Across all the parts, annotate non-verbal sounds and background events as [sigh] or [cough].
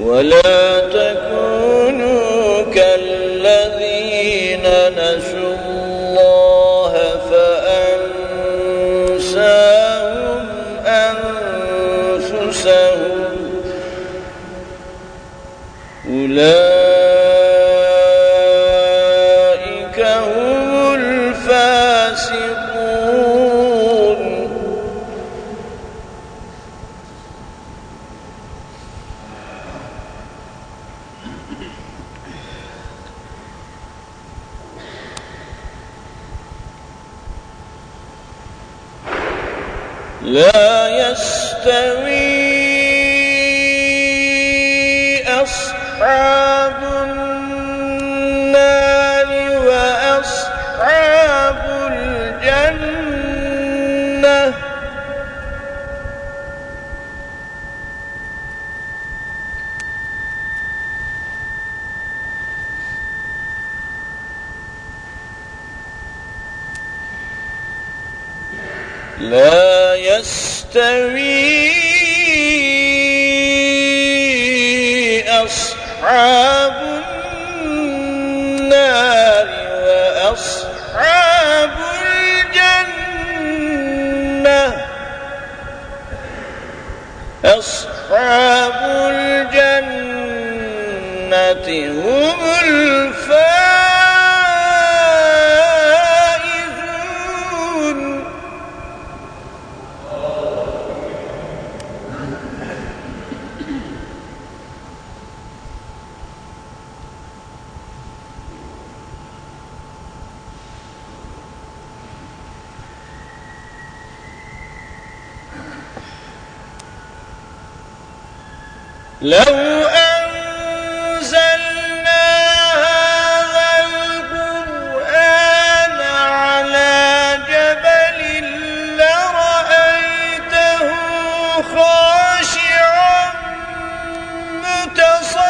ولا تكونوا لا يستوي أصحاب لا يستوي أصحاب لو أنزلنا هذا القرآن على جبل لرأيته خاشعا متصدعا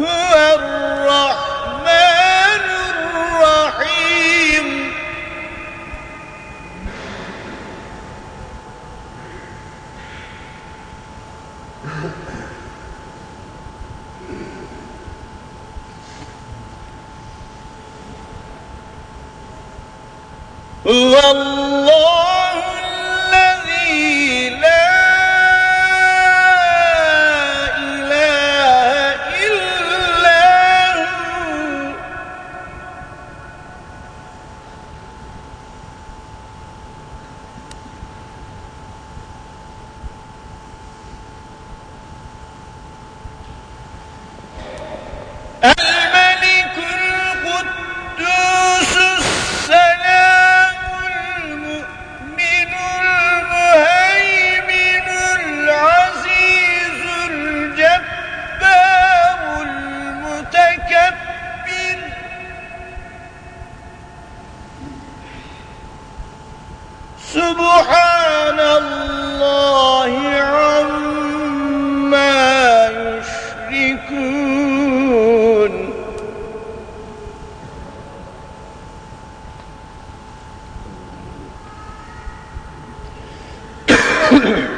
هو الرحمن الرحيم. Mm-hmm. [coughs]